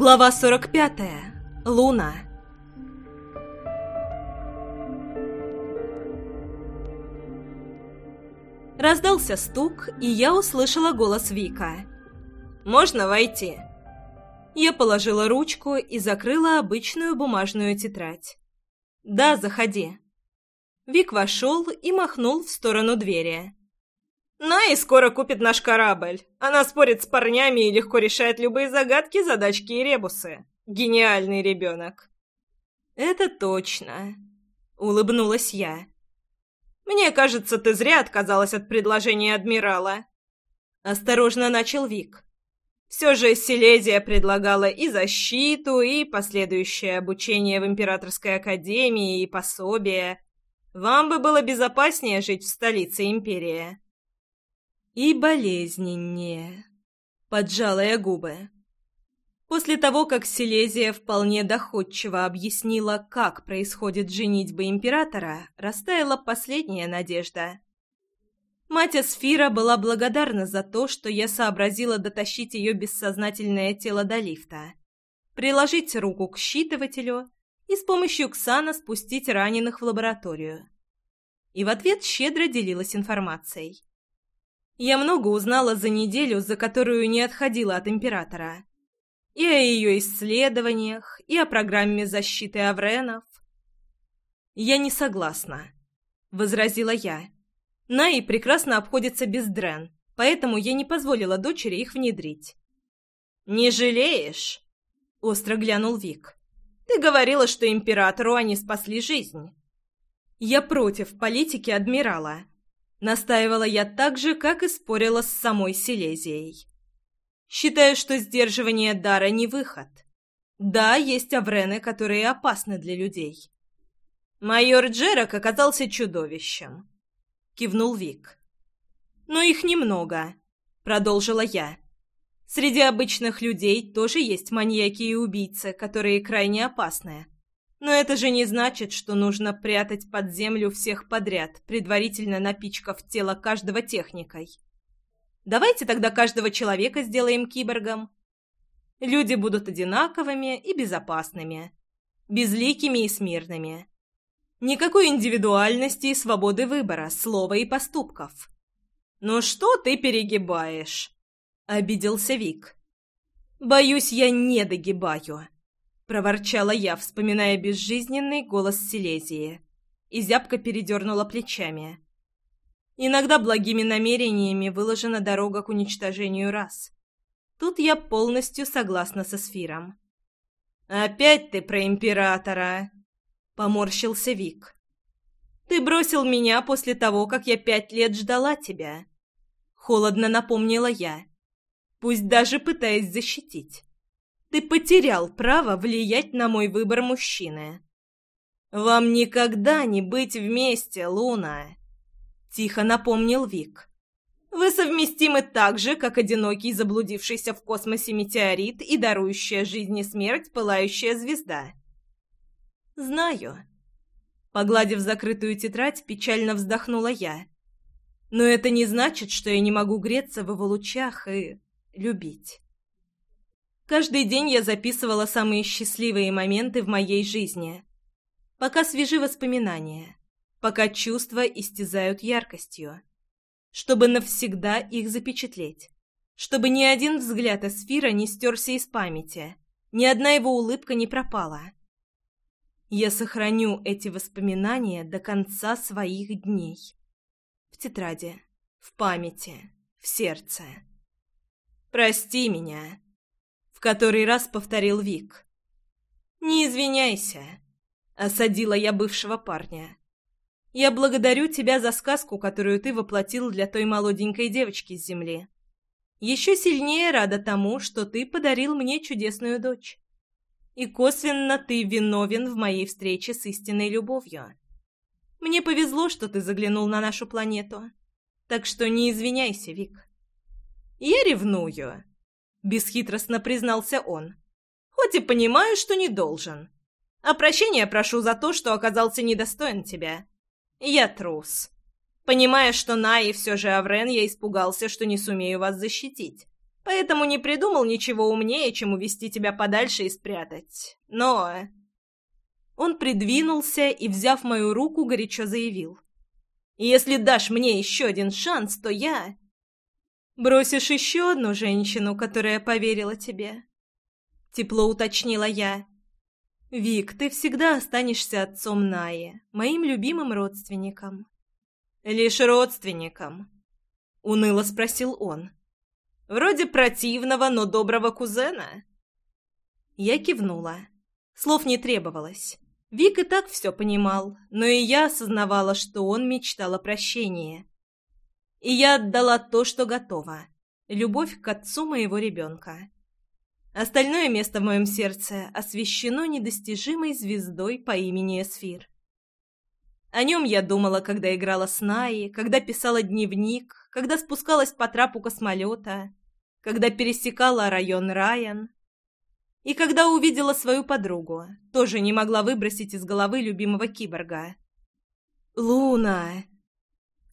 Глава 45. Луна. Раздался стук, и я услышала голос Вика. «Можно войти?» Я положила ручку и закрыла обычную бумажную тетрадь. «Да, заходи». Вик вошел и махнул в сторону двери. Най скоро купит наш корабль. Она спорит с парнями и легко решает любые загадки, задачки и ребусы. Гениальный ребенок. Это точно. Улыбнулась я. Мне кажется, ты зря отказалась от предложения адмирала. Осторожно начал Вик. Все же Силезия предлагала и защиту, и последующее обучение в Императорской Академии, и пособие. Вам бы было безопаснее жить в столице Империи и болезненнее. Поджала я губы. После того, как Силезия вполне доходчиво объяснила, как происходит женитьба императора, растаяла последняя надежда. Мать Асфира была благодарна за то, что я сообразила дотащить ее бессознательное тело до лифта, приложить руку к считывателю и с помощью Ксана спустить раненых в лабораторию. И в ответ щедро делилась информацией. Я много узнала за неделю, за которую не отходила от императора. И о ее исследованиях, и о программе защиты Авренов. «Я не согласна», — возразила я. «Наи прекрасно обходится без Дрен, поэтому я не позволила дочери их внедрить». «Не жалеешь?» — остро глянул Вик. «Ты говорила, что императору они спасли жизнь». «Я против политики адмирала», Настаивала я так же, как и спорила с самой Силезией. Считаю, что сдерживание дара не выход. Да, есть аврены, которые опасны для людей. Майор Джерак оказался чудовищем. Кивнул Вик. Но их немного, продолжила я. Среди обычных людей тоже есть маньяки и убийцы, которые крайне опасны. Но это же не значит, что нужно прятать под землю всех подряд, предварительно напичкав тело каждого техникой. Давайте тогда каждого человека сделаем киборгом. Люди будут одинаковыми и безопасными, безликими и смирными. Никакой индивидуальности и свободы выбора, слова и поступков. «Ну что ты перегибаешь?» — обиделся Вик. «Боюсь, я не догибаю» проворчала я, вспоминая безжизненный голос Силезии, и зябко передернула плечами. Иногда благими намерениями выложена дорога к уничтожению рас. Тут я полностью согласна со Сфиром. «Опять ты про императора!» — поморщился Вик. «Ты бросил меня после того, как я пять лет ждала тебя!» Холодно напомнила я, пусть даже пытаясь защитить. Ты потерял право влиять на мой выбор мужчины. Вам никогда не быть вместе, Луна, тихо напомнил Вик. Вы совместимы так же, как одинокий заблудившийся в космосе метеорит и дарующая жизнь и смерть пылающая звезда. Знаю. Погладив закрытую тетрадь, печально вздохнула я. Но это не значит, что я не могу греться в его лучах и любить. Каждый день я записывала самые счастливые моменты в моей жизни. Пока свежи воспоминания, пока чувства истязают яркостью. Чтобы навсегда их запечатлеть. Чтобы ни один взгляд Эсфира не стерся из памяти, ни одна его улыбка не пропала. Я сохраню эти воспоминания до конца своих дней. В тетради, в памяти, в сердце. «Прости меня», который раз повторил Вик. «Не извиняйся», — осадила я бывшего парня. «Я благодарю тебя за сказку, которую ты воплотил для той молоденькой девочки с земли. Еще сильнее рада тому, что ты подарил мне чудесную дочь. И косвенно ты виновен в моей встрече с истинной любовью. Мне повезло, что ты заглянул на нашу планету. Так что не извиняйся, Вик. Я ревную». — бесхитростно признался он. «Хоть и понимаю, что не должен. А прощения прошу за то, что оказался недостоин тебя. Я трус. Понимая, что Наи все же Аврен, я испугался, что не сумею вас защитить. поэтому не придумал ничего умнее, чем увести тебя подальше и спрятать. Но...» Он придвинулся и, взяв мою руку, горячо заявил. «Если дашь мне еще один шанс, то я...» «Бросишь еще одну женщину, которая поверила тебе?» Тепло уточнила я. «Вик, ты всегда останешься отцом Наи, моим любимым родственником». «Лишь родственником?» — уныло спросил он. «Вроде противного, но доброго кузена?» Я кивнула. Слов не требовалось. Вик и так все понимал, но и я осознавала, что он мечтал о прощении. И я отдала то, что готова. Любовь к отцу моего ребенка. Остальное место в моем сердце освещено недостижимой звездой по имени Эсфир. О нем я думала, когда играла с Наи, когда писала дневник, когда спускалась по трапу космолета, когда пересекала район Райан, и когда увидела свою подругу, тоже не могла выбросить из головы любимого киборга. «Луна!» —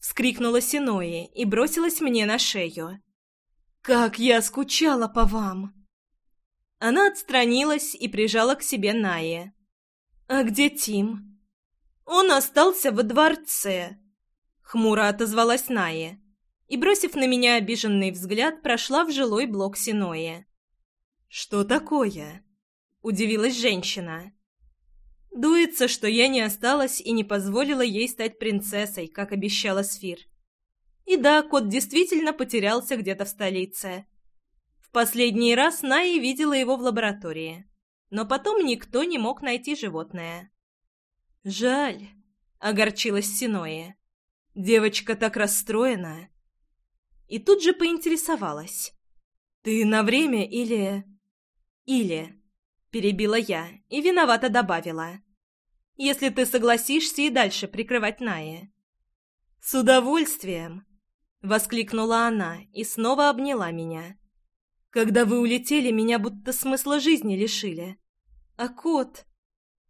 вскрикнула Синои и бросилась мне на шею. «Как я скучала по вам!» Она отстранилась и прижала к себе Найе. «А где Тим?» «Он остался во дворце», — хмуро отозвалась Найя и, бросив на меня обиженный взгляд, прошла в жилой блок Синоя. «Что такое?» — удивилась женщина. Дуется, что я не осталась и не позволила ей стать принцессой, как обещала Сфир. И да, кот действительно потерялся где-то в столице. В последний раз Наи видела его в лаборатории, но потом никто не мог найти животное. «Жаль», — огорчилась Синоя. «Девочка так расстроена». И тут же поинтересовалась. «Ты на время или...» «Или...» — перебила я и виновато добавила. «Если ты согласишься и дальше прикрывать Наи». «С удовольствием!» — воскликнула она и снова обняла меня. «Когда вы улетели, меня будто смысла жизни лишили. А кот?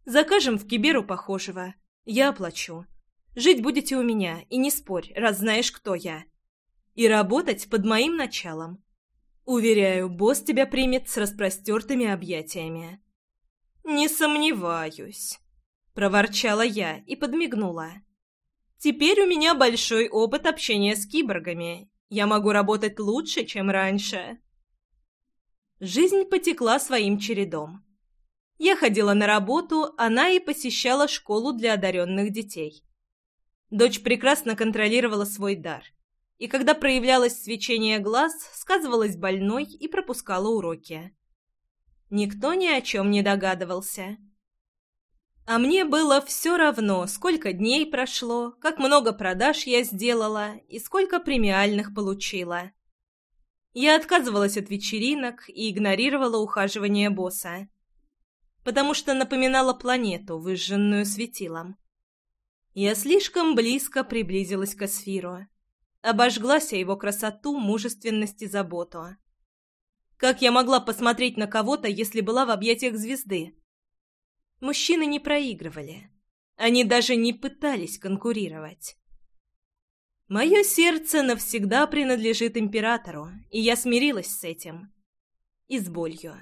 Закажем в Киберу похожего. Я оплачу. Жить будете у меня, и не спорь, раз знаешь, кто я. И работать под моим началом. Уверяю, босс тебя примет с распростертыми объятиями. «Не сомневаюсь», — проворчала я и подмигнула. «Теперь у меня большой опыт общения с киборгами. Я могу работать лучше, чем раньше». Жизнь потекла своим чередом. Я ходила на работу, она и посещала школу для одаренных детей. Дочь прекрасно контролировала свой дар — и когда проявлялось свечение глаз, сказывалась больной и пропускала уроки. Никто ни о чем не догадывался. А мне было все равно, сколько дней прошло, как много продаж я сделала и сколько премиальных получила. Я отказывалась от вечеринок и игнорировала ухаживание босса, потому что напоминала планету, выжженную светилом. Я слишком близко приблизилась к Асфиру. Обожглась о его красоту, мужественность и заботу. Как я могла посмотреть на кого-то, если была в объятиях звезды? Мужчины не проигрывали. Они даже не пытались конкурировать. Мое сердце навсегда принадлежит императору, и я смирилась с этим. И с болью.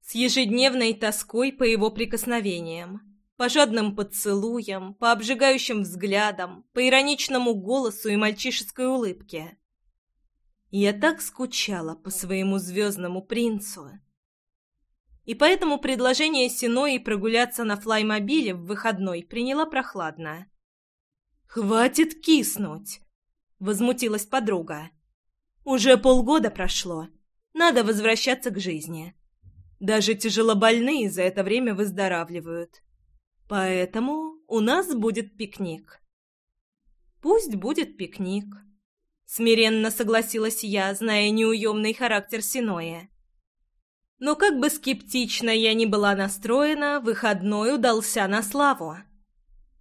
С ежедневной тоской по его прикосновениям по жадным поцелуям, по обжигающим взглядам, по ироничному голосу и мальчишеской улыбке. Я так скучала по своему звездному принцу. И поэтому предложение Синои прогуляться на флаймобиле в выходной приняла прохладно. «Хватит киснуть!» — возмутилась подруга. «Уже полгода прошло. Надо возвращаться к жизни. Даже тяжелобольные за это время выздоравливают. Поэтому у нас будет пикник. Пусть будет пикник. Смиренно согласилась я, зная неуемный характер Синоя. Но как бы скептично я ни была настроена, выходной удался на славу.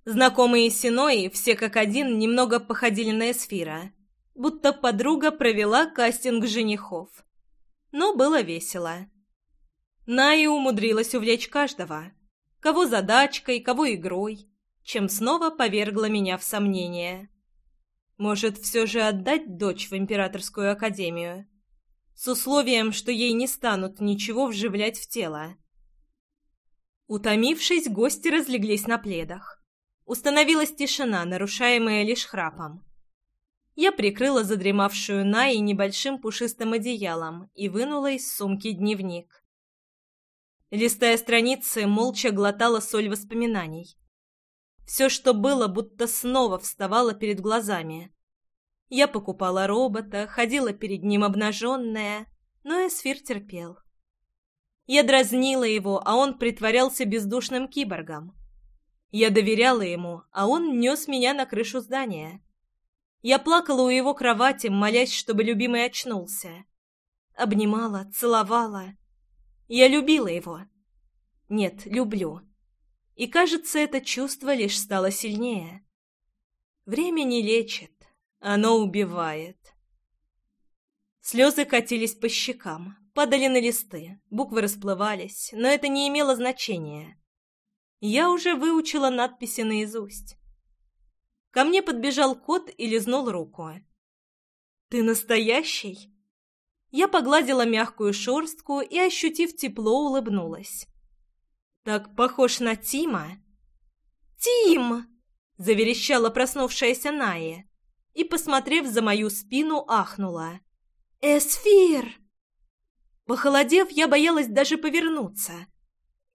Знакомые Синои все как один немного походили на Эсфира, будто подруга провела кастинг женихов. Но было весело. Найя умудрилась увлечь каждого — кого задачкой, кого игрой, чем снова повергла меня в сомнение. Может, все же отдать дочь в императорскую академию? с условием, что ей не станут ничего вживлять в тело. Утомившись, гости разлеглись на пледах. Установилась тишина, нарушаемая лишь храпом. Я прикрыла задремавшую Наи небольшим пушистым одеялом и вынула из сумки дневник. Листая страницы, молча глотала соль воспоминаний. Все, что было, будто снова вставало перед глазами. Я покупала робота, ходила перед ним обнаженная, но Эсфир терпел. Я дразнила его, а он притворялся бездушным киборгом. Я доверяла ему, а он нес меня на крышу здания. Я плакала у его кровати, молясь, чтобы любимый очнулся. Обнимала, целовала. Я любила его. Нет, люблю. И, кажется, это чувство лишь стало сильнее. Время не лечит, оно убивает. Слезы катились по щекам, падали на листы, буквы расплывались, но это не имело значения. Я уже выучила надписи наизусть. Ко мне подбежал кот и лизнул руку. «Ты настоящий?» Я погладила мягкую шерстку и, ощутив тепло, улыбнулась. «Так похож на Тима?» «Тим!» — заверещала проснувшаяся Ная и, посмотрев за мою спину, ахнула. «Эсфир!» Похолодев, я боялась даже повернуться.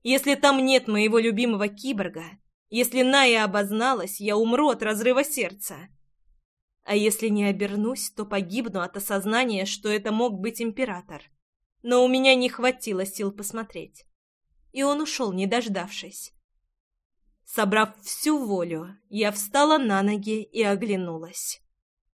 Если там нет моего любимого киборга, если Ная обозналась, я умру от разрыва сердца. А если не обернусь, то погибну от осознания, что это мог быть император. Но у меня не хватило сил посмотреть. И он ушел, не дождавшись. Собрав всю волю, я встала на ноги и оглянулась.